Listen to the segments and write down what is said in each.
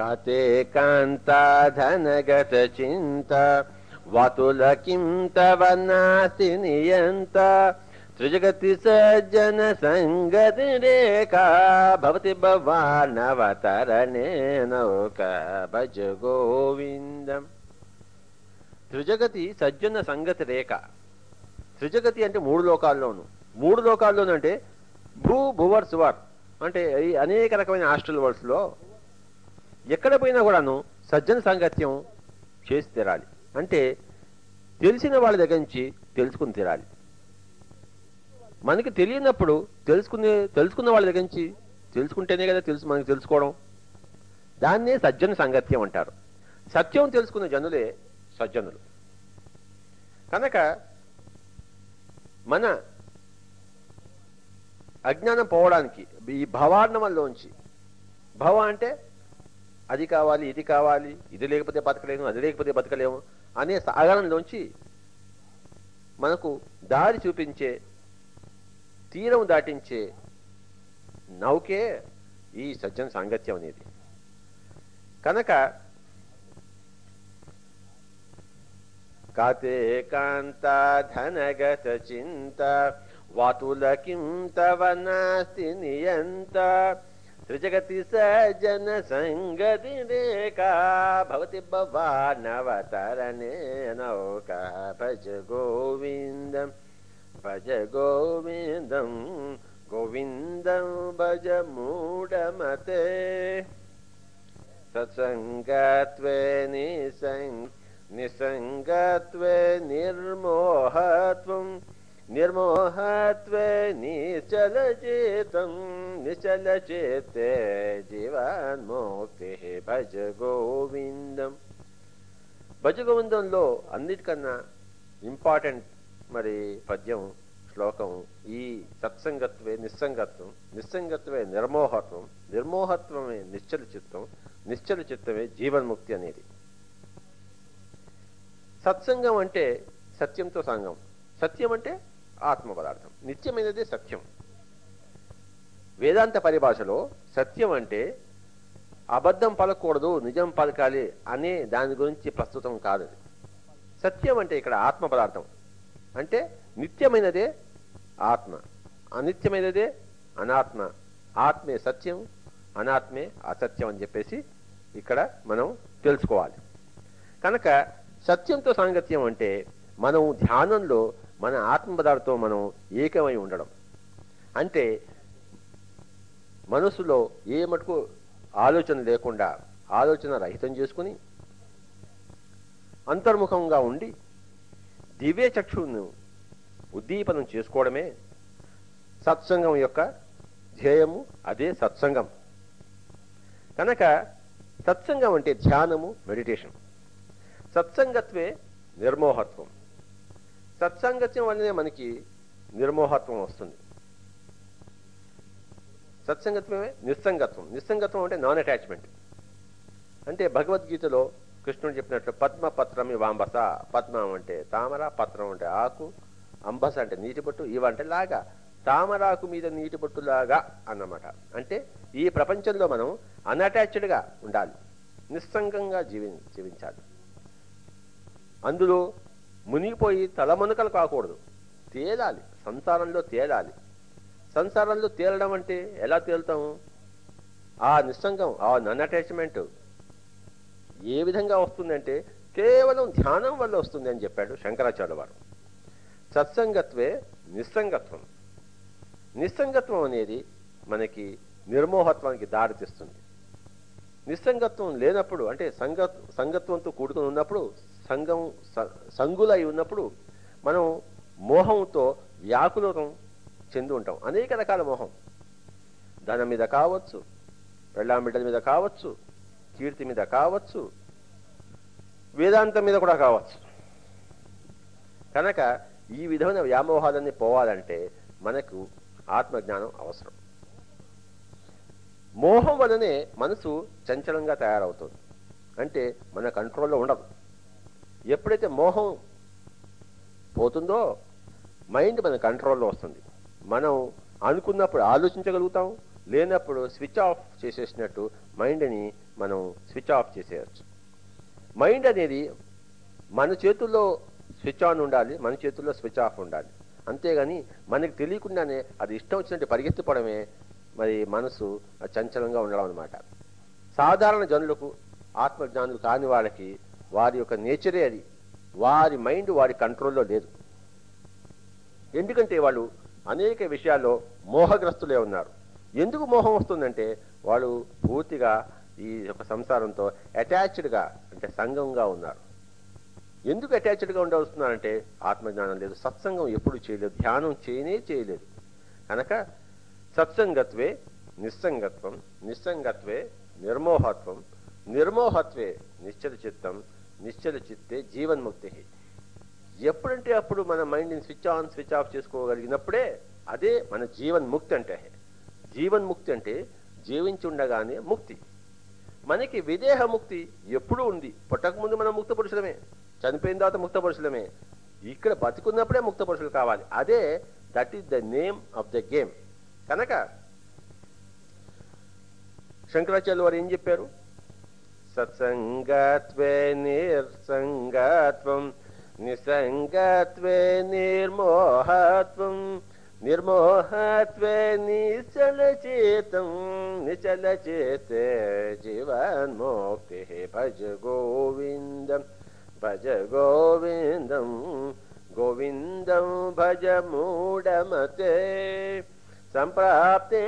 కతే కాంతాధనగత చింత వతుల కిం నియంత త్రిజగతి సజ్జన సంగతి రేఖ భవతి భవానవతరణే నౌక భజ గోవిందం త్రిజగతి సజ్జన సంగతి రేఖ త్రిజగతి అంటే మూడు లోకాల్లోను। మూడు లోకాల్లోనూ అంటే భూ భువర్ సువర్ అంటే అనేక రకమైన హాస్టల్ వర్డ్స్లో ఎక్కడ పోయినా కూడాను సజ్జన సాంగత్యం చేసి తీరాలి. అంటే తెలిసిన వాళ్ళ దగ్గర నుంచి తెలుసుకుని తీరాలి. మనకి తెలియనప్పుడు తెలుసుకునే తెలుసుకున్న వాళ్ళ దగ్గర నుంచి తెలుసుకుంటేనే కదా తెలుసు మనకి తెలుసుకోవడం. దాన్నే సజ్జన సాంగత్యం అంటారు. సత్యం తెలుసుకున్న జనులే సజ్జనులు. కనుక మన అజ్ఞానం పోవడానికి ఈ భవార్ణవంలోంచి భవ అంటే అది కావాలి ఇది కావాలి ఇది లేకపోతే బతకలేము అది లేకపోతే బతకలేము అనే సాగరంలోంచి మనకు దారి చూపించే తీరం దాటించే నౌకే ఈ సజ్జన సాంగత్యం అనేది. కనుక కతే కాంత ధనగత చింత వాతుల కిం తవ నాస్తి నియంత त्रिजगति सज्जनसङ्गतिरेका भवति ब्वा नवतरणे लोकः भज गोविन्दं भज गोविन्दं गोविन्दं भज मूढमते। सत्सङ्गत्वे निसङ्गत्वे निर्मोहत्वम् నిర్మోహత్వే నిశ్చలచేతం నిశ్చలచేతే జీవన్ముక్తి భజ గోవిందం భజ గోవిందంలో అన్నిటికన్నా ఇంపార్టెంట్ మరి పద్యం శ్లోకం ఈ సత్సంగత్వే నిస్సంగత్వం. నిస్సంగత్వే నిర్మోహత్వం. నిర్మోహత్వమే నిశ్చల చిత్తం. నిశ్చల చిత్తమే జీవన్ముక్తి అనేది. సత్సంగం అంటే సత్యంతో సంగం. సత్యం అంటే ఆత్మ పదార్థం నిత్యమైనదే సత్యం. వేదాంత పరిభాషలో సత్యం అంటే అబద్ధం పలకూడదు నిజం పలకాలి అనే దాని గురించి ప్రస్తుతం కాదు సత్యం అంటే ఇక్కడ ఆత్మ పదార్థం అంటే నిత్యమైనదే ఆత్మ అనిత్యమైనదే అనాత్మ. ఆత్మే సత్యం అనాత్మే అసత్యం అని చెప్పేసి ఇక్కడ మనం తెలుసుకోవాలి. కనుక సత్యంతో సాంగత్యం అంటే మనం ధ్యానంలో మన ఆత్మపదార్థతో మనం ఏకమై ఉండడం. అంటే మనసులో ఏ మటుకు ఆలోచన లేకుండా ఆలోచన రహితం చేసుకుని అంతర్ముఖంగా ఉండి దివ్య చక్షువును ఉద్దీపనం చేసుకోవడమే సత్సంగం యొక్క ధ్యేయము అదే సత్సంగం. కనుక సత్సంగం అంటే ధ్యానము మెడిటేషన్. సత్సంగత్వే నిర్మోహత్వం. సత్సంగత్యం వల్లనే మనకి నిర్మోహత్వం వస్తుంది. సత్సంగత్వమే నిస్సంగత్వం. నిస్సంగత్వం అంటే నాన్ అటాచ్మెంట్ అంటే భగవద్గీతలో కృష్ణుడు చెప్పినట్లు పద్మ పత్రం వాంబస. పద్మం అంటే తామర పత్రం అంటే ఆకు అంబస అంటే నీటి బొట్టు ఇవ అంటే లాగా. తామరాకు మీద నీటి బొట్టులాగా అన్నమాట. అంటే ఈ ప్రపంచంలో మనం అన్అటాచ్డ్గా ఉండాలి. నిస్సంగంగా జీవి జీవించాలి. అందులో మునిగిపోయి తలమునకలు కాకూడదు. తేలాలి. సంసారంలో తేలాలి. సంసారంలో తేలడం అంటే ఎలా తేలుతాము? ఆ నిస్సంగం ఆ నన్ అటాచ్మెంట్ ఏ విధంగా వస్తుందంటే కేవలం ధ్యానం వల్ల వస్తుంది అని చెప్పాడు శంకరాచార్య వారు. సత్సంగత్వే నిస్సంగత్వం. నిస్సంగత్వం అనేది మనకి నిర్మోహత్వానికి దారితీస్తుంది నిస్సంగత్వం లేనప్పుడు అంటే సంగ సంగత్వంతో కూడుకుని ఉన్నప్పుడు సంఘం స- సంగులై ఉన్నప్పుడు మనం మోహంతో వ్యాకులం చెంది ఉంటాం. అనేక రకాల మోహం. ధనం మీద కావచ్చు పెళ్ళాం బిడ్డల మీద కావచ్చు కీర్తి మీద కావచ్చు వేదాంతం మీద కూడా కావచ్చు. కనుక ఈ విధమైన వ్యామోహాలన్నీ పోవాలంటే మనకు ఆత్మజ్ఞానం అవసరం. మోహం వలనే మనసు చంచలంగా తయారవుతుంది. అంటే మన కంట్రోల్లో ఉండదు. ఎప్పుడైతే మోహం పోతుందో మైండ్ మన కంట్రోల్లో వస్తుంది. మనం అనుకున్నప్పుడు ఆలోచించగలుగుతాం లేనప్పుడు స్విచ్ ఆఫ్ చేసేసినట్టు మైండ్ని మనం స్విచ్ ఆఫ్ చేసేయచ్చు. మైండ్ అనేది మన చేతుల్లో స్విచ్ ఆన్ ఉండాలి మన చేతుల్లో స్విచ్ ఆఫ్ ఉండాలి. అంతేగాని మనకు తెలియకుండానే అది ఇష్టం వచ్చినట్టు పరిగెత్తిపోవడమే మరి మనసు చంచలంగా ఉండడం అనమాట సాధారణ జనులకు ఆత్మజ్ఞానులు కాని వాళ్ళకి వారి యొక్క నేచరే అది. వారి మైండ్ వారి కంట్రోల్లో లేదు. ఎందుకంటే వాళ్ళు అనేక విషయాల్లో మోహగ్రస్తులే ఉన్నారు. ఎందుకు మోహం వస్తుందంటే వాళ్ళు పూర్తిగా ఈ యొక్క సంసారంతో అటాచ్డ్గా అంటే సంఘంగా ఉన్నారు. ఎందుకు అటాచ్డ్గా ఉండవస్తున్నారంటే ఆత్మజ్ఞానం లేదు సత్సంగం ఎప్పుడు చేయలేదు ధ్యానం చేయనే చేయలేదు. కనుక సత్సంగత్వే నిస్సంగత్వం నిస్సంగత్వే నిర్మోహత్వం నిర్మోహత్వే నిశ్చల చిత్తం నిశ్చల చిత్తే జీవన్ముక్తి ఎప్పుడంటే అప్పుడు మన మైండ్ని స్విచ్ ఆన్ స్విచ్ ఆఫ్ చేసుకోగలిగినప్పుడే అదే మన జీవన్ముక్తి అంటే జీవన్ముక్తి అంటే జీవించి ఉండగానే ముక్తి. మనకి విదేహ ముక్తి ఎప్పుడూ ఉంది. పుట్టకముందు మనం ముక్త పురుషులమే. చనిపోయిన తర్వాత ముక్త పురుషులమే. ఇక్కడ బతుకున్నప్పుడే ముక్త పురుషులు కావాలి. అదే that is the name of the game. కనుక శంకరాచార్యులు వారు ఏం చెప్పారు? सत्सङ्गत्वे निर्सङ्गत्वं निसङ्गत्वे निर्मोहत्वं निर्मोहत्वे निश्चलचेतं निचलचित् जीवन्मोक्तेः भज गोविन्दं भज गोविन्दं गोविन्दं भज मूढमते సంప్రాప్తే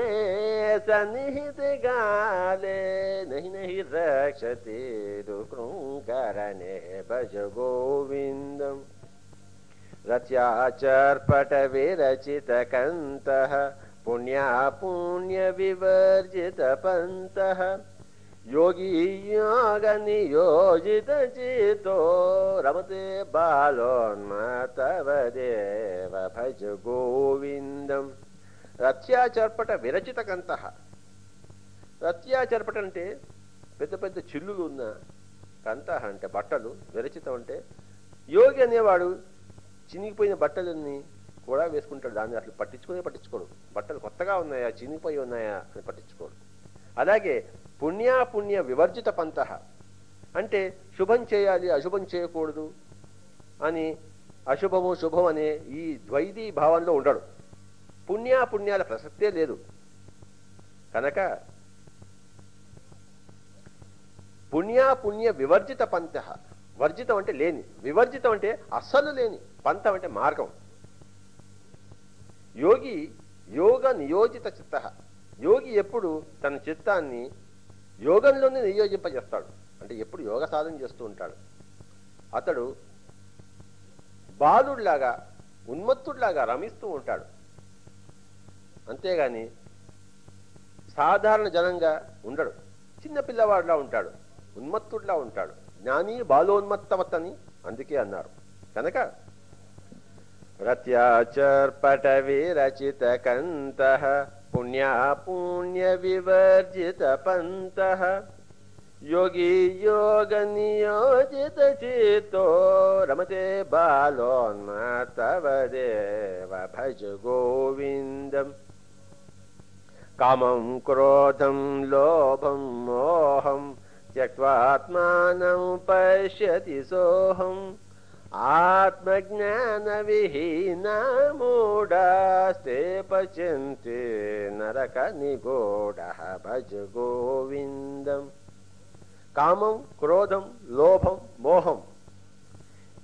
సన్నిహిత గాలే నహి నహి రక్షతే రుకృంకరణే భజ గోవిందం రత్యాచర్పట విరచిత కంత పుణ్యా పుణ్య వివర్జిత పంత రత్యాచర్పట విరచిత కంత రత్యాచర్పట అంటే పెద్ద పెద్ద చిల్లులు ఉన్న కంత అంటే బట్టలు విరచితం అంటే యోగి అనేవాడు చినిగిపోయిన బట్టలన్నీ కూడా వేసుకుంటాడు. దాన్ని అసలు పట్టించుకునే పట్టించుకోడు. బట్టలు కొత్తగా ఉన్నాయా చినిగిపోయి ఉన్నాయా అని పట్టించుకోడు. అలాగే పుణ్యాపుణ్య వివర్జిత పంత అంటే శుభం చేయాలి అశుభం చేయకూడదు అని అశుభము శుభం అనే ఈ ద్వైతీ భావంలో ఉండడు. పుణ్యాపుణ్యాల ప్రసక్తే లేదు. కనుక పుణ్యాపుణ్య వివర్జిత పంత. వర్జితం అంటే లేని. వివర్జితం అంటే అస్సలు లేని. పంతం అంటే మార్గం. యోగి యోగ నియోజిత చిత్త. యోగి ఎప్పుడు తన చిత్తాన్ని యోగంలోనే నియోజింపజేస్తాడు. అంటే ఎప్పుడు యోగ సాధన చేస్తూ ఉంటాడు. అతడు బాలుడిలాగా ఉన్మత్తుడిలాగా రమిస్తూ ఉంటాడు. అంతేగాని సాధారణ జనంగా ఉండడు. చిన్నపిల్లవాడులా ఉంటాడు. ఉన్మత్తుడిలా ఉంటాడు. జ్ఞాని బాలోన్మత్తవత్ అని అందుకే అన్నారు. కనుక ప్రత్యాచర్పట విరచిత కంత పుణ్యా పుణ్య వివర్జిత పంత యోగి యోగ నియోజిత చేతో రమతే బాలోన్మతవ దేవ భజ గోవిందం. కామం క్రోధం లోభం మోహం త్యక్వాత్మానం పశ్యతి సోహం. ఆత్మజ్ఞాన విహీన నరక నిగూఢ భజ గోవిందం. కామం క్రోధం లోభం మోహం.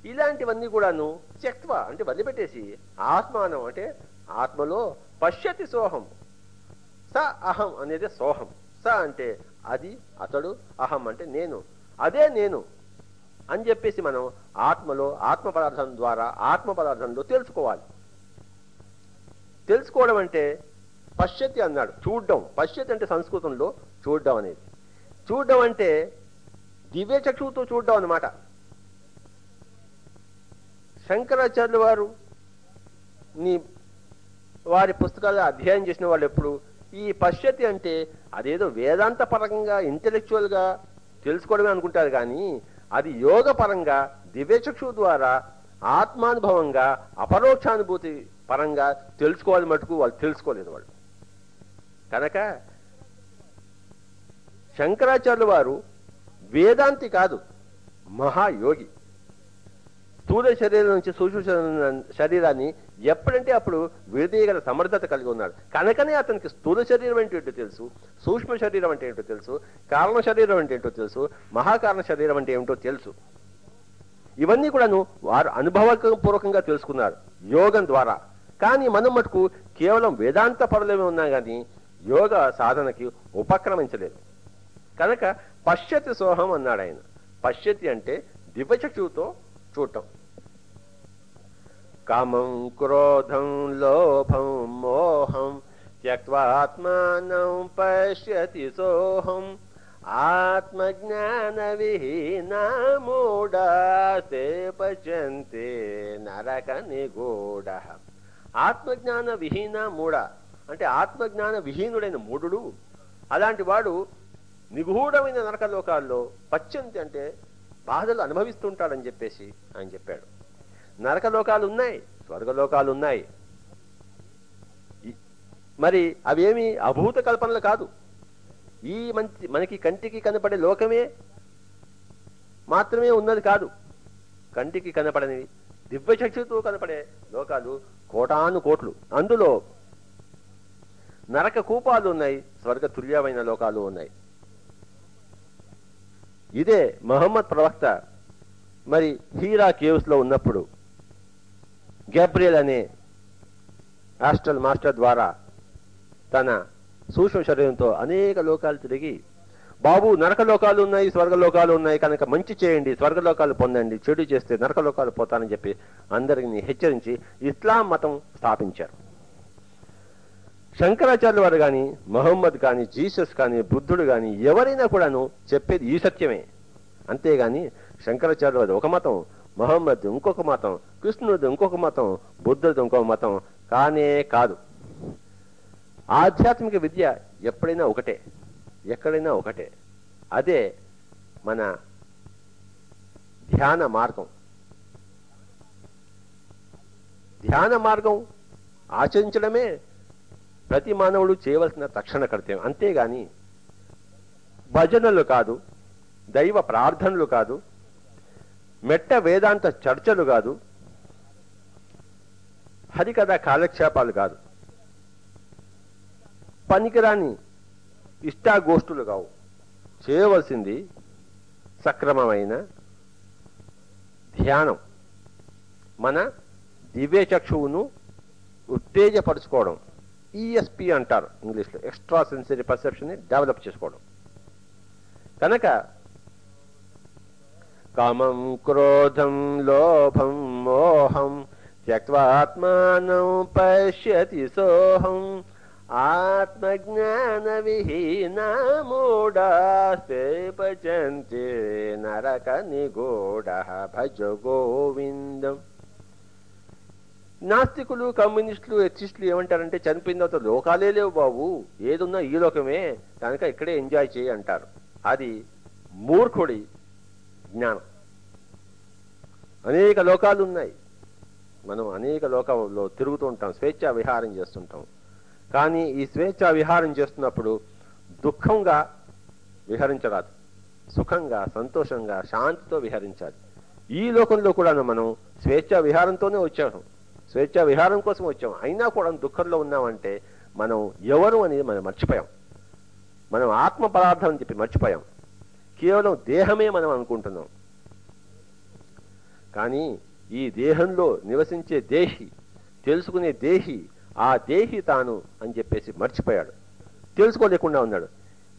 ఇలాంటివన్నీ కూడాను త్యక్వ అంటే వదిలిపెట్టేసి ఆత్మానం అంటే ఆత్మలో పశ్యతి సోహం. స అహం అనేది సోహం. స అంటే అది అతడు అహం అంటే నేను. అదే నేను అని చెప్పేసి మనం ఆత్మలో ఆత్మ పదార్థం ద్వారా ఆత్మ పదార్థంలో తెలుసుకోవాలి. తెలుసుకోవడం అంటే పశ్యతి అన్నాడు చూడడం. పశ్యతి అంటే సంస్కృతంలో చూడడం అనేది. చూడడం అంటే దివ్య చక్షువుతో చూడడం అన్నమాట. శంకరాచార్యుల వారు నీ వారి పుస్తకాలు అధ్యయనం చేసిన వాళ్ళు ఎప్పుడు ఈ పశ్యతి అంటే అదేదో వేదాంత పరంగా ఇంటెలెక్చువల్గా తెలుసుకోవడమే అనుకుంటారు కానీ అది యోగ పరంగా దివ్యచక్షు ద్వారా ఆత్మానుభవంగా అపరోక్షానుభూతి పరంగా తెలుసుకోవాలి మటుకు వాళ్ళు తెలుసుకోలేదు వాళ్ళు. కనుక శంకరాచార్యుల వారు వేదాంతి కాదు మహాయోగి. స్థూల శరీరం నుంచి సూక్ష్మ శరీరాన్ని ఎప్పుడంటే అప్పుడు విడదీయగల సమర్థత కలిగి ఉన్నాడు. కనుకనే అతనికి స్థూల శరీరం అంటే ఏంటో తెలుసు సూక్ష్మ శరీరం అంటే ఏంటో తెలుసు కారణ శరీరం అంటే ఏంటో తెలుసు మహాకారణ శరీరం అంటే ఏమిటో తెలుసు. ఇవన్నీ కూడాను వారు అనుభవపూర్వకంగా తెలుసుకున్నారు యోగం ద్వారా. కానీ మనం మటుకు కేవలం వేదాంత పరులమే ఉన్నాం కానీ యోగ సాధనకి ఉపక్రమించలేదు. కనుక పశ్యతి సోహం అన్నాడు ఆయన పశ్యతి అంటే దివ్యచక్షువుతో చూడటం. కామం క్రోధం లోభం మోహం త్యక్వాత్మానం పశ్యతి సోహం ఆత్మజ్ఞాన విహీన మూఢాస్తే పచంతే నరక నిగూఢ ఆత్మజ్ఞాన విహీన మూఢ అంటే ఆత్మజ్ఞాన విహీనుడైన మూఢుడు అలాంటి వాడు నిగూఢమైన నరకలోకాల్లో పశ్చంతి పచ్చంతి అంటే బాధలు అనుభవిస్తుంటాడని చెప్పేసి ఆయన చెప్పాడు. నరక లోకాలు ఉన్నాయి స్వర్గలోకాలు ఉన్నాయి మరి అవేమి అభూత కల్పనలు కాదు. ఈ మంచి మనకి కంటికి కనపడే లోకమే మాత్రమే ఉన్నది కాదు. కంటికి కనపడనివి దివ్యశక్తితో కనపడే లోకాలు కోటాను కోట్లు. అందులో నరక కూపాలు ఉన్నాయి స్వర్గ తుల్యమైన లోకాలు ఉన్నాయి. ఇదే మహమ్మద్ ప్రవక్త మరి హీరా కేవ్స్లో ఉన్నప్పుడు గ్యాబ్రియల్ అనే ఆస్ట్రల్ మాస్టర్ ద్వారా తన సూక్ష్మ శరీరంతో అనేక లోకాలు తిరిగి బాబు నరకలోకాలు ఉన్నాయి స్వర్గలోకాలు ఉన్నాయి కనుక మంచి చేయండి స్వర్గలోకాలు పొందండి చెడు చేస్తే నరక లోకాలు పోతానని చెప్పి అందరిని హెచ్చరించి ఇస్లాం మతం స్థాపించారు. శంకరాచార్యుల వారు కానీ మహమ్మద్ కానీ జీసస్ కానీ బుద్ధుడు కానీ ఎవరైనా కూడాను చెప్పేది ఈ సత్యమే. అంతేగాని శంకరాచార్యుల వారు ఒక మతం మహమ్మద్ ఇంకొక మతం కృష్ణుడు ఇంకొక మతం బుద్ధుడు ఇంకొక మతం కానే కాదు. ఆధ్యాత్మిక విద్య ఎప్పుడైనా ఒకటే ఎక్కడైనా ఒకటే. అదే మన ధ్యాన మార్గం. ధ్యాన మార్గం ఆచరించడమే ప్రతి మానవుడు చేయవలసిన తక్షణ కర్తవ్యం. అంతేగాని భజనలు కాదు దైవ ప్రార్థనలు కాదు మెట్ట వేదాంత చర్చలు కాదు. హరికథ కాలక్షేపాలు కాదు. పనికిరాని ఇష్టాగోష్ఠులు కావు. చేయవలసింది సక్రమమైన ధ్యానం. మన దివ్య చక్షువును ఉత్తేజపరుచుకోవడం. ఈఎస్పి అంటారు ఇంగ్లీష్లో. ఎక్స్ట్రా సెన్సరీ పర్సెప్షన్ డెవలప్ చేసుకోవడం. కనుక కామం క్రోధం లోభం మోహం త్యక్వాత్మానం పశ్యతి సోహం. ఆత్మజ్ఞాన విహీన మూఢాస్తే పచంతే నరక నిగూఢ భజ గోవిందం. నాస్తికులు కమ్యూనిస్టులు ఎథిస్టులు ఏమంటారంటే చనిపోయిన తర్వాత లోకాలే లేవు బాబు. ఏదున్నా ఈ లోకమే. కనుక ఇక్కడే ఎంజాయ్ చేయి అంటారు. అది మూర్ఖుడి జ్ఞానం. అనేక లోకాలు ఉన్నాయి మనం అనేక లోకాల్లో తిరుగుతూ ఉంటాం స్వేచ్ఛా విహారం చేస్తుంటాం. కానీ ఈ స్వేచ్ఛా విహారం చేస్తున్నప్పుడు దుఃఖంగా విహరించరాదు. సుఖంగా సంతోషంగా శాంతితో విహరించాలి. ఈ లోకంలో కూడా మనం స్వేచ్ఛా విహారంతోనే వచ్చాము స్వేచ్ఛా విహారం కోసం వచ్చాం. అయినా కూడా దుఃఖంలో ఉన్నామంటే మనం ఎవరు అనేది మనం మర్చిపోయాం. మనం ఆత్మ పదార్థం అని చెప్పి మర్చిపోయాం. కేవలం దేహమే మనం అనుకుంటున్నాం. కానీ ఈ దేహంలో నివసించే దేహి తెలుసుకునే దేహి ఆ దేహి తాను అని చెప్పేసి మర్చిపోయాడు. తెలుసుకోలేకుండా ఉన్నాడు.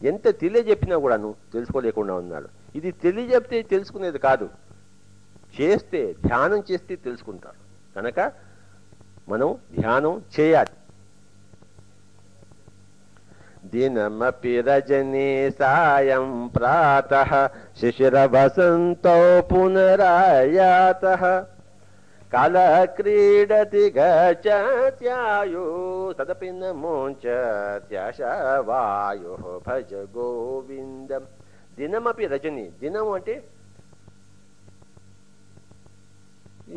ఎంత తెలియజెప్పినా కూడాను తెలుసుకోలేకుండా ఉన్నాడు. ఇది తెలియజెప్తే తెలుసుకునేది కాదు. చేస్తే ధ్యానం చేస్తే తెలుసుకుంటాడు. కనుక మనం ధ్యానం చేయాలి. దినమపి రజనీ సాయం ప్రాత శిశిర వసంతో పునరాయాత కాల క్రీడతి గచ్చాయు తదపి నమోంచత్యశవాయు భజ గోవిందం దినమపి రజని దినం అంటే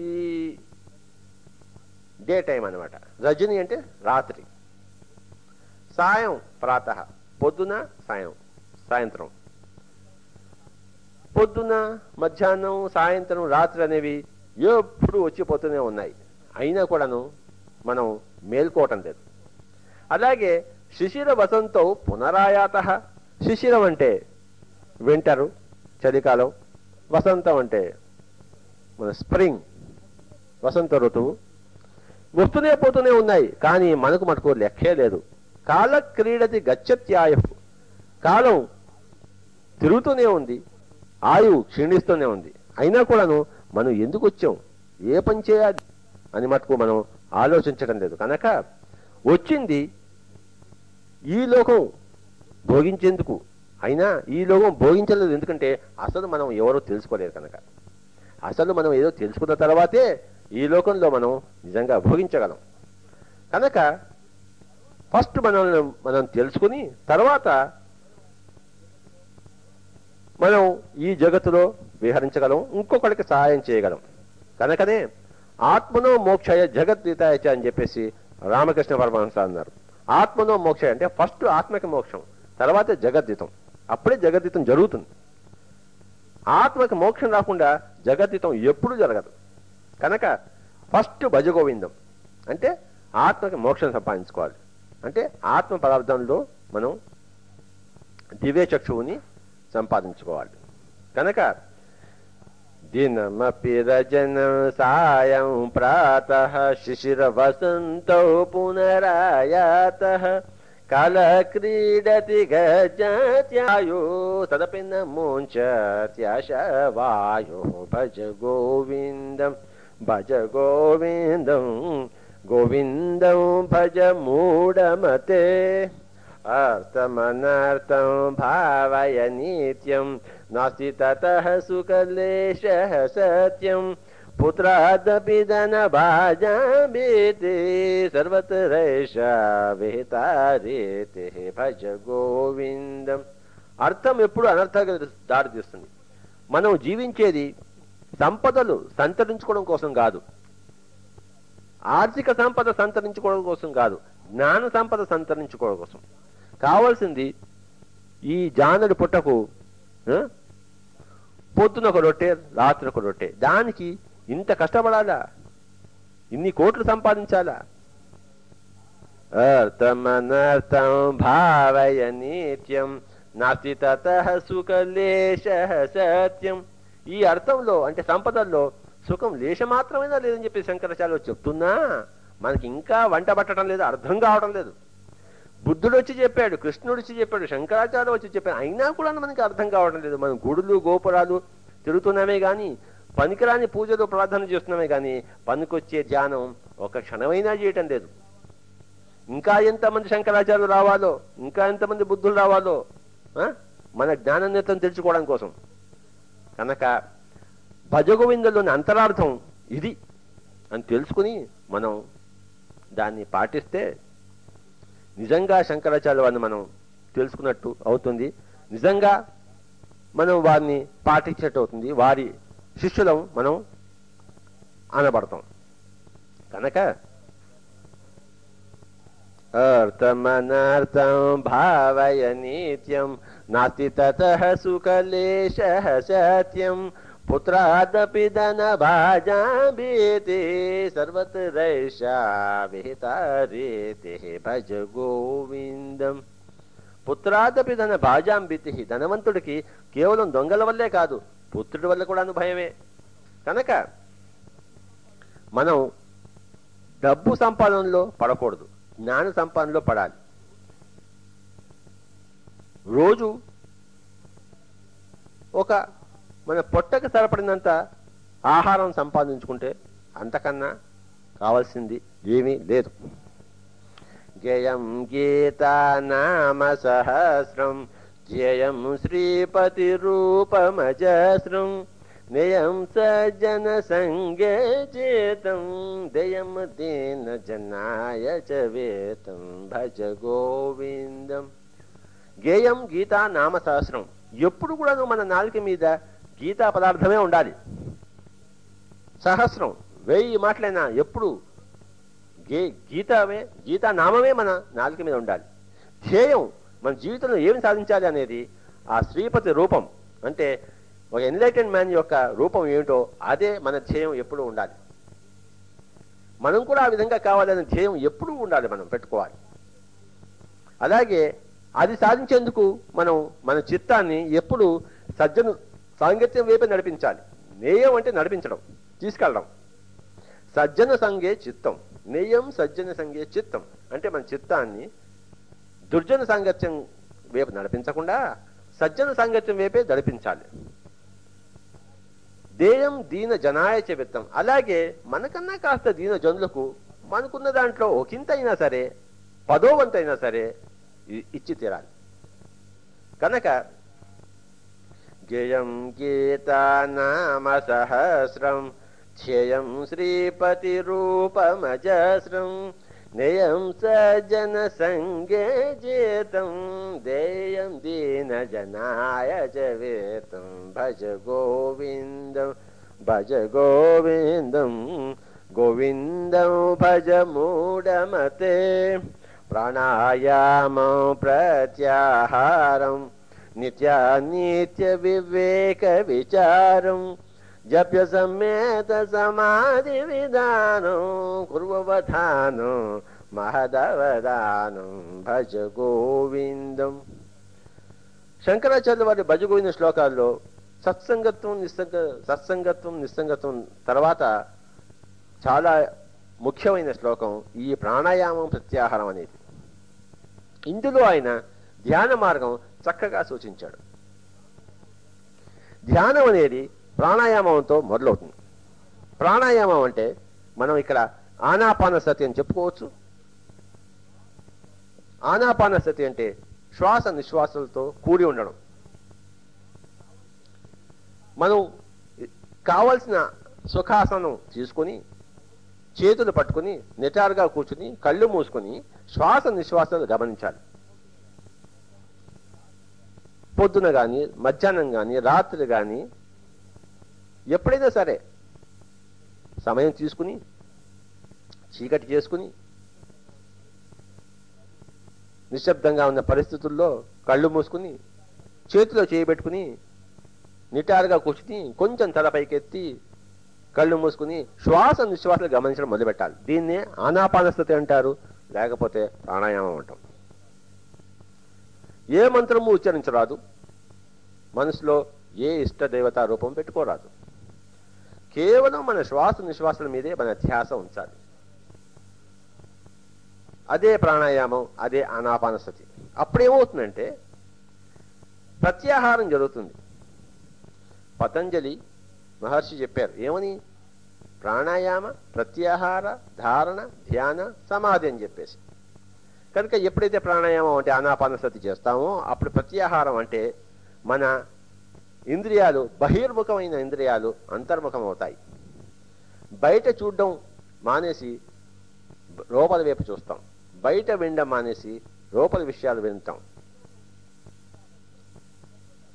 ఈ డే టైం అనమాట రజని అంటే రాత్రి। సాయం ప్రాత. పొద్దున సాయం సాయంత్రం. పొద్దున మధ్యాహ్నం సాయంత్రం రాత్రి అనేవి ఎప్పుడు వచ్చిపోతూనే ఉన్నాయి. అయినా కూడాను మనం మేల్కోవటం లేదు. అలాగే శిశిర వసంతం పునరాయాత. శిశిరం అంటే వింటరు చలికాలం. వసంతం అంటే మన స్ప్రింగ్ వసంత ఋతువు. వస్తూనే పోతూనే ఉన్నాయి కానీ మనకు మటుకు లెక్కే లేదు. కాల క్రీడతి గచ్చత్యాయ. కాలం తిరుగుతూనే ఉంది ఆయువు క్షీణిస్తూనే ఉంది. అయినా కూడాను మనం ఎందుకు వచ్చాం ఏ పని చేయాలి? అని మటుకు మనం ఆలోచించడం లేదు. కనుక వచ్చింది ఈ లోకం భోగించేందుకు. అయినా ఈ లోకం భోగించలేదు ఎందుకంటే అసలు మనం ఎవరో తెలుసుకోలేదు కనుక. అసలు మనం ఏదో తెలుసుకున్న తర్వాతే ఈ లోకంలో మనం నిజంగా భోగించగలం. కనుక ఫస్ట్ మనల్ని మనం తెలుసుకుని తర్వాత మనం ఈ జగత్తులో విహరించగలం ఇంకొకరికి సహాయం చేయగలం. కనుకనే ఆత్మనో మోక్షయ జగద్గీతాయచ చ అని చెప్పేసి రామకృష్ణ పరమహంస అన్నారు. ఆత్మనో మోక్ష అంటే ఫస్ట్ ఆత్మకి మోక్షం తర్వాత జగద్దితం అప్పుడే జగద్దితం జరుగుతుంది. ఆత్మకి మోక్షం రాకుండా జగద్దితం ఎప్పుడు జరగదు. కనుక ఫస్ట్ భజగోవిందం. అంటే ఆత్మకి మోక్షం సంపాదించుకోవాలి. అంటే ఆత్మ పదార్థంలో మనం దివ్య చక్షువుని సంపాదించుకోవాలి. కనుక దినమపి రజన సాయం ప్రాత శిశిర వసంతో పునరాయాత కల క్రీడతి గజత్యాయో తదపి నమోంచత్యాశవాయో భజ గోవిందం భజ గోవిందం గోవిందం భజ మూఢమతే. అర్థమనర్థం భావయ నిత్యం. నాస్తి తత సుఖలేశः సత్యం. పుత్రాదపి ధన భాజామేతే. సర్వతరైషా విహితారేతే. భజ గోవిందం. అర్థం ఎప్పుడు అనర్థానికి దారితీస్తుంది. మనం జీవించేది సంపదలు సంతరించుకోవడం కోసం కాదు. ఆర్థిక సంపద సంతరించుకోవడం కోసం కాదు జ్ఞాన సంపద సంతరించుకోవడం కోసం. కావాల్సింది ఈ జానుడి పుట్టకు ఆ? పొద్దున ఒక రొట్టె రాత్రి ఒక రొట్టె. దానికి ఇంత కష్టపడాలా? ఇన్ని కోట్లు సంపాదించాలా? అర్థమనర్థం భావయ నిత్యం నాస్తి తత సుఖలేశః సత్యం. ఈ అర్థంలో అంటే సంపదల్లో సుఖం లేశమాత్రమైనా లేదని చెప్పి శంకరాచార్య చెప్తున్నా మనకి ఇంకా వంట పట్టడం లేదు అర్థం కావడం లేదు. బుద్ధుడు వచ్చి చెప్పాడు కృష్ణుడు వచ్చి చెప్పాడు శంకరాచార్య వచ్చి చెప్పాడు అయినా కూడా మనకి అర్థం కావడం లేదు. మనం గుడులు గోపురాలు తిరుగుతున్నామే కానీ పనికిరాని పూజలు ప్రార్థన చేస్తున్నామే కానీ పనికొచ్చే ధ్యానం ఒక క్షణమైనా చేయటం లేదు. ఇంకా ఎంతమంది శంకరాచార్యులు రావాలో ఇంకా ఎంతమంది బుద్ధులు రావాలో ఆ? మన జ్ఞాననేతం తెలుసుకోవడం కోసం. కనుక భజగోవిందంలోని అంతరార్థం ఇది అని తెలుసుకుని మనం దాన్ని పాటిస్తే నిజంగా శంకరాచార్య వారిని మనం తెలుసుకున్నట్టు అవుతుంది. నిజంగా మనం వారిని పాటించినట్టు అవుతుంది. వారి శిష్యులం మనం అనబడతాం కనుక అర్థమనర్థం భావయ నిత్యం నాస్తి తత సుఖలేశः సత్యం పుత్రాదపి ధన భాజాభీతి సర్వత్రైషా విహితారీతి భజ గోవిందం పుత్రాదపి ధన భాజాంబితి ధనవంతుడికి కేవలం దొంగల వల్లే కాదు పుత్రుడి వల్ల కూడా భయమే కనుక మనం డబ్బు సంపాదనలో పడకూడదు జ్ఞాన సంపాదనలో పడాలి। రోజు ఒక మన పొట్టకు సరిపడినంత ఆహారం సంపాదించుకుంటే అంతకన్నా కావాల్సింది ఏమీ లేదు. జయం గీతా నామ సహస్రం జయం శ్రీపతి రూపమజస్రం నియం సజ్జన సంగే చేతం దయం దీన జనాయ చేతం భజ గోవిందం. గేయం గీతా నామ సహస్రం. ఎప్పుడు కూడా మన నాలుక మీద గీతా పదార్థమే ఉండాలి. సహస్రం వెయ్యి మాటలైనా ఎప్పుడు గే గీతమే గీతా నామమే మన నాలుక మీద ఉండాలి. ధ్యేయం మన జీవితంలో ఏమి సాధించాలి అనేది ఆ శ్రీపతి రూపం. అంటే ఒక ఎన్లైటెడ్ మ్యాన్ యొక్క రూపం ఏమిటో అదే మన ధ్యేయం ఎప్పుడూ ఉండాలి. మనం కూడా ఆ విధంగా కావాలనే ధ్యేయం ఎప్పుడూ ఉండాలి మనం పెట్టుకోవాలి. అలాగే అది సాధించేందుకు మనం మన చిత్తాన్ని ఎప్పుడు సజ్జను సాంగత్యం వైపే నడిపించాలి. నేయం అంటే నడిపించడం తీసుకెళ్ళడం. సజ్జన సంగే చిత్తం. నేయం సజ్జన సంగే చిత్తం. అంటే మన చిత్తాన్ని దుర్జన సాంగత్యం వైపు నడిపించకుండా సజ్జన సాంగత్యం వైపే నడిపించాలి. దేయం దీన జనాయ చెబిత్తం అలాగే మనకన్నా కాస్త దీన జనులకు మనకున్న దాంట్లో ఒకంత అయినా సరే పదో వంతైనా సరే ఇచ్చి తీరాలి. కనుక यं गीता नामसहस्रं क्षियं श्रीपतिरूपमजस्रं न्ययं सज्जनसङ्गे जेतं देयं दीनजनाय च वेतं। भज गोविन्दं भज गोविन्दं गोविन्दं भज मूढमते प्राणायामं प्रत्याहारम्। నిత్యానిత్య వివేక విచారం జప్య సమేత సమాధి విధానం కుర్వధానం మహదవదానం భజ గోవిందం శంకరాచార్య వారి భజ గోవింద శ్లోకాల్లో సత్సంగత్వం నిస్సంగ సత్సంగత్వం నిస్సంగత్వం తర్వాత చాలా ముఖ్యమైన శ్లోకం ఈ ప్రాణాయామం ప్రత్యాహారం అనేది. ఇందులో ఆయన ధ్యాన మార్గం చక్కగా సూచించాడు. ధ్యానం అనేది ప్రాణాయామంతో మొదలవుతుంది. ప్రాణాయామం అంటే మనం ఇక్కడ ఆనాపాన సతి అని చెప్పుకోవచ్చు. ఆనాపాన సతి అంటే శ్వాస నిశ్వాసాలతో కూడి ఉండడం. మనం కావలసిన సుఖాసనం తీసుకొని చేతులు పట్టుకుని నిటారుగా కూర్చుని కళ్ళు మూసుకొని శ్వాస నిశ్వాసాలు గమనించాలి. పొద్దున కానీ మధ్యాహ్నం కానీ రాత్రి కానీ ఎప్పుడైనా సరే సమయం తీసుకుని చీకటి చేసుకుని నిశ్శబ్దంగా ఉన్న పరిస్థితుల్లో కళ్ళు మూసుకుని చేతిలో చేయబెట్టుకుని నిటారుగా కూర్చుని కొంచెం తల పైకెత్తి కళ్ళు మూసుకుని శ్వాస నిశ్వాసాలు గమనించడం మొదలుపెట్టాలి. దీన్నే ఆనాపానస్థితి అంటారు. లేకపోతే ప్రాణాయామం అంటాం. ఏ మంత్రము ఉచ్చరించరాదు? మనసులో ఏ ఇష్ట దేవత రూపం పెట్టుకోరాదు. కేవలం మన శ్వాస నిశ్వాసాల మీదే మన ధ్యాస ఉంచాలి. అదే ప్రాణాయామం అదే అనాపానసతి అప్పుడేమవుతుందంటే ప్రత్యాహారం జరుగుతుంది. పతంజలి మహర్షి చెప్పారు ఏమని? ప్రాణాయామ ప్రత్యాహార ధారణ ధ్యాన సమాధి అని చెప్పేసి. కనుక ఎప్పుడైతే ప్రాణాయామం అంటే ఆనాపానసతి చేస్తామో అప్పుడు ప్రత్యాహారం అంటే మన ఇంద్రియాలు బహిర్ముఖమైన ఇంద్రియాలు అంతర్ముఖం అవుతాయి బయట చూడడం మానేసి లోపల వైపు చూస్తాం. బయట వినడం మానేసి లోపల విషయాలు వింటాం.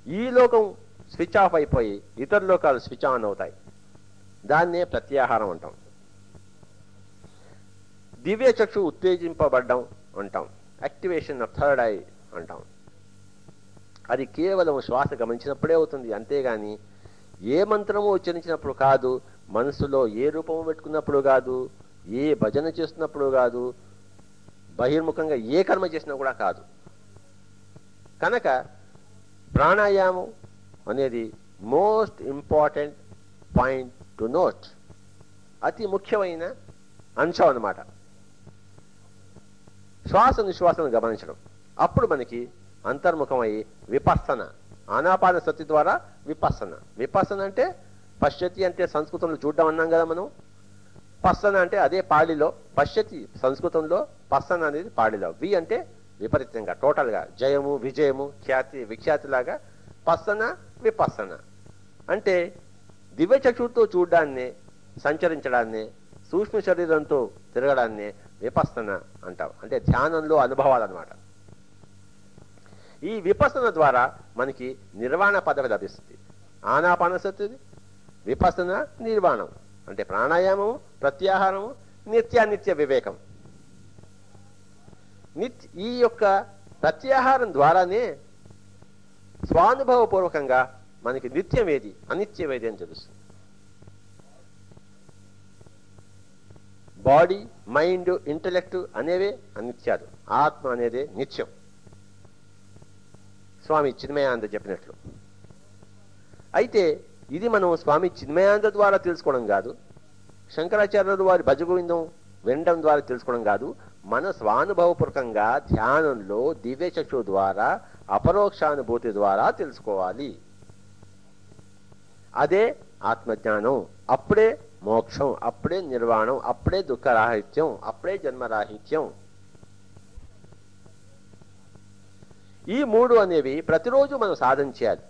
ఈ లోకం స్విచ్ ఆఫ్ అయిపోయి ఇతర లోకాలు స్విచ్ ఆన్ అవుతాయి. దాన్నే ప్రత్యాహారం అంటాం. దివ్య చక్షు ఉత్తేజింపబడ్డం అంటాం యాక్టివేషన్ ఆఫ్ థర్డ్ ఐ అంటాం. అది కేవలం శ్వాస గమనించినప్పుడే అవుతుంది. అంతేగాని ఏ మంత్రము ఉచ్చరించినప్పుడు కాదు మనసులో ఏ రూపము పెట్టుకున్నప్పుడు కాదు ఏ భజన చేస్తున్నప్పుడు కాదు బహిర్ముఖంగా ఏ కర్మ చేసినా కూడా కాదు. కనుక ప్రాణాయామం అనేది most important point to note అతి ముఖ్యమైన అంశం అన్నమాట. శ్వాస నిశ్వాసను గమనించడం. అప్పుడు మనకి అంతర్ముఖమై విపస్సన. ఆనాపాన శక్తి ద్వారా విపస్సన. విపస్సన అంటే పశ్చతి అంటే సంస్కృతంలో చూడడం అన్నాం కదా మనం. పస్సన అంటే అదే పాళిలో పశ్చతి సంస్కృతంలో పస్సన అనేది పాళిలో వి అంటే విపరీతంగా టోటల్గా. జయము విజయము ఖ్యాతి విఖ్యాతిలాగా పస్సన విపస్సన. అంటే దివ్య చక్షుతో చూడడాన్ని సంచరించడాన్ని సూక్ష్మ శరీరంతో తిరగడాన్ని విపసన అంటావు అంటే ధ్యానంలో అనుభవాలు అనమాట ఈ విపసన ద్వారా మనకి నిర్వాణ పదవి లభిస్తుంది. ఆనాపానసతి విపసన నిర్వాణం. అంటే ప్రాణాయామము ప్రత్యాహారము నిత్యానిత్య వివేకం. నిత్య ఈ యొక్క ప్రత్యాహారం ద్వారానే స్వానుభవపూర్వకంగా మనకి నిత్యం ఏది? అనిత్యం ఏది అని తెలుస్తుంది. బాడీ మైండ్ ఇంటలెక్ట్ అనేవే అనిత్యాలు. ఆత్మ అనేదే నిత్యం. స్వామి చిన్మయాంద చెప్పినట్లు. అయితే ఇది మనం స్వామి చిన్మయాంద ద్వారా తెలుసుకోవడం కాదు శంకరాచార్యులు వారి భజగోవిందం వినడం ద్వారా తెలుసుకోవడం కాదు మన స్వానుభవపూర్వకంగా ధ్యానంలో దివ్యచక్షు ద్వారా అపరోక్షానుభూతి ద్వారా తెలుసుకోవాలి. అదే ఆత్మజ్ఞానం. అప్పుడే మోక్షం అప్పుడే నిర్వాణం అప్పుడే దుఃఖరాహిత్యం అప్పుడే జన్మరాహిత్యం. ఈ మూడు అనేవి ప్రతిరోజు మనం సాధన చేయాలి.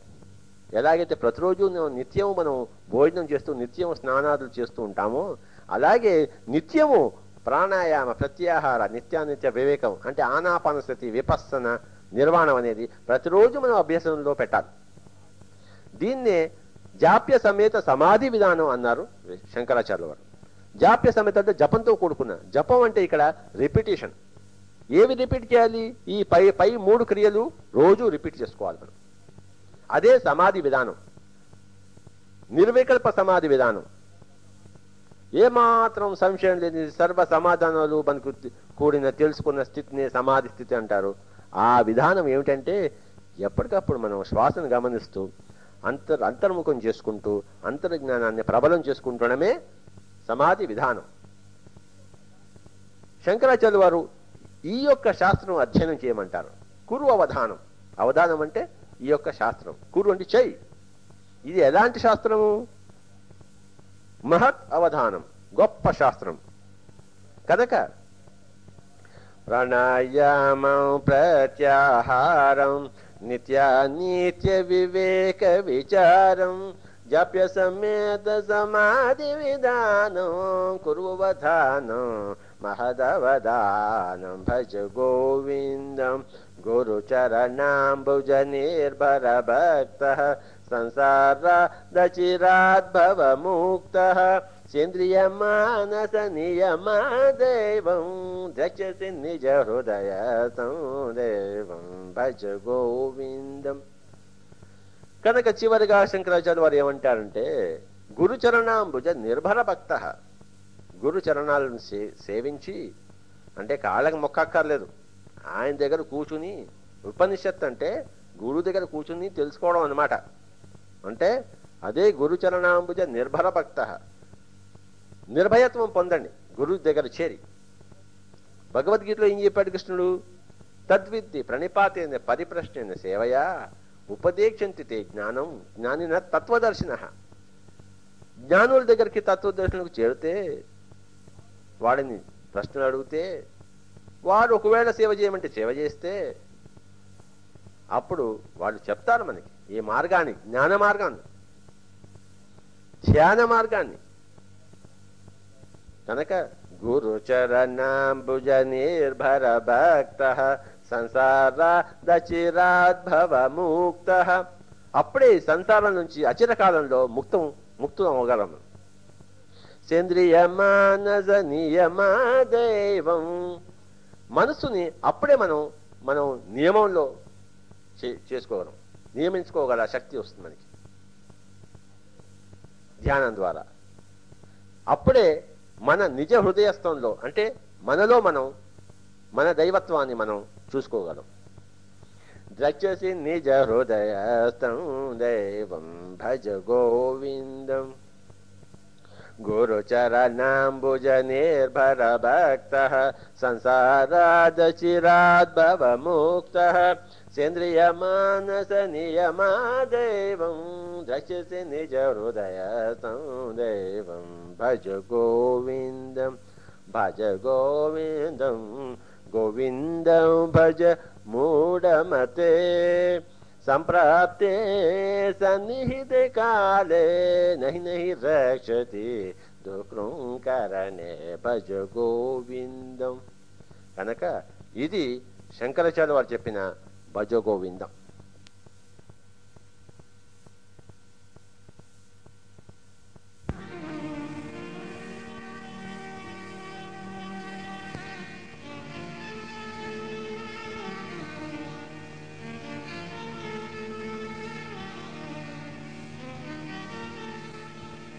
ఎలాగైతే ప్రతిరోజు నిత్యం మనం భోజనం చేస్తూ నిత్యం స్నానాదులు చేస్తూ ఉంటామో అలాగే నిత్యము ప్రాణాయామ ప్రత్యాహార నిత్యానిత్య వివేకం అంటే ఆనాపానస్థితి విపస్సన నిర్వాణం అనేది ప్రతిరోజు మనం అభ్యసనంలో పెట్టాలి. దీన్నే జాప్య సమేత సమాధి విధానం అన్నారు శంకరాచార్య వారు జాప్య సమేత అంటే జపంతో కూడుకున్న. జపం అంటే ఇక్కడ రిపిటేషన్. ఏవి రిపీట్ చేయాలి? ఈ పై పై మూడు క్రియలు రోజు రిపీట్ చేసుకోవాలి మనం. అదే సమాధి విధానం. నిర్వికల్ప సమాధి విధానం. ఏమాత్రం సంశయం లేని సర్వ సమాధానాలు మనకు కూడిన తెలుసుకున్న స్థితిని సమాధి స్థితి అంటారు. ఆ విధానం ఏమిటంటే ఎప్పటికప్పుడు మనం శ్వాసను గమనిస్తూ అంతర్ అంతర్ముఖం చేసుకుంటూ అంతర్జ్ఞానాన్ని ప్రబలం చేసుకుంటడమే సమాధి విధానం. శంకరాచార్య వారు ఈ యొక్క శాస్త్రం అధ్యయనం చేయమంటారు. కురు అవధానం. అవధానం అంటే ఈ యొక్క శాస్త్రం. కురు అంటే చెయ్యి. ఇది ఎలాంటి శాస్త్రము? మహత్ అవధానం. గొప్ప శాస్త్రం. కనుక ప్రాణాయామం ప్రత్యాహారం नित्या नित्यविवेकविचारं जप्य समेत समाधिविधानं कुर्वधानो महदवदानं भज गोविन्दं गुरुचरणाम्बुजनेर्भरभक्तः మహదవదానం భజ గోవిందం గురుచరణాంబుజ నిర్భర భక్త సంసారదచిరాద్భవ నిజ హృదయ దేవం భజ గోవిందం కనుక చివరిగా శంకరాచార్య వారు ఏమంటారంటే గురుచరణాంబుజ నిర్భర భక్త। గురు చరణాలను సే సేవించి అంటే కాళ్ళకి మొక్కక్కర్లేదు ఆయన దగ్గర కూర్చుని ఉపనిషత్ అంటే గురువు దగ్గర కూర్చుని తెలుసుకోవడం అన్నమాట। అంటే అదే గురుచరణాంబుజ నిర్భర భక్త. నిర్భయత్వం పొందండి గురువు దగ్గర చేరి. భగవద్గీతలో ఏం చెప్పాడు కృష్ణుడు? తద్విద్ది ప్రణిపాతేన పరిప్రశ్న సేవయా ఉపదేక్షంతి తే జ్ఞానం జ్ఞానిన తత్వదర్శిన. జ్ఞానుల దగ్గరికి తత్వదర్శనకు చేరితే వాడిని ప్రశ్నలు అడిగితే వాడు ఒకవేళ సేవ చేయమంటే సేవ చేస్తే అప్పుడు వాళ్ళు చెప్తారు మనకి. ఈ మార్గాన్ని జ్ఞాన మార్గాన్ని ధ్యాన మార్గాన్ని. కనుక గురు నిర్భర భక్త సంసార దచిరాద్భవ ముక్త అప్పుడే సంసారం నుంచి అచిరకాలంలో ముక్తం ముక్తం అవగలం సేంద్రియ మానస నియమా దైవం. మనసుని అప్పుడే మనం మనం నియమంలో చే- చేసుకోగలం. నియమించుకోగల శక్తి వస్తుంది మనకి. ధ్యానం ద్వారా. అప్పుడే మన నిజ హృదయస్థంలో అంటే మనలో మనం మన దైవత్వాన్ని మనం చూసుకోగలం. ద్రక్షసి నిజ హృదయస్థం దైవం భజ గోవిందం. గురుచరణాంబుజ నిర్భర భక్త సంసారాదచిరాద్భవ ముక్త సేంద్రియ మానస నియమా దైవం ద్రక్షసి నిజ హృదయస్థం దైవం భజ సంప్రాప్తే సన్నిహితే కాలే నహి నహి రక్షతి దుఃఖంకరణే భజ గోవిందం కనుక ఇది శంకరాచార్య వారు చెప్పిన భజ గోవిందం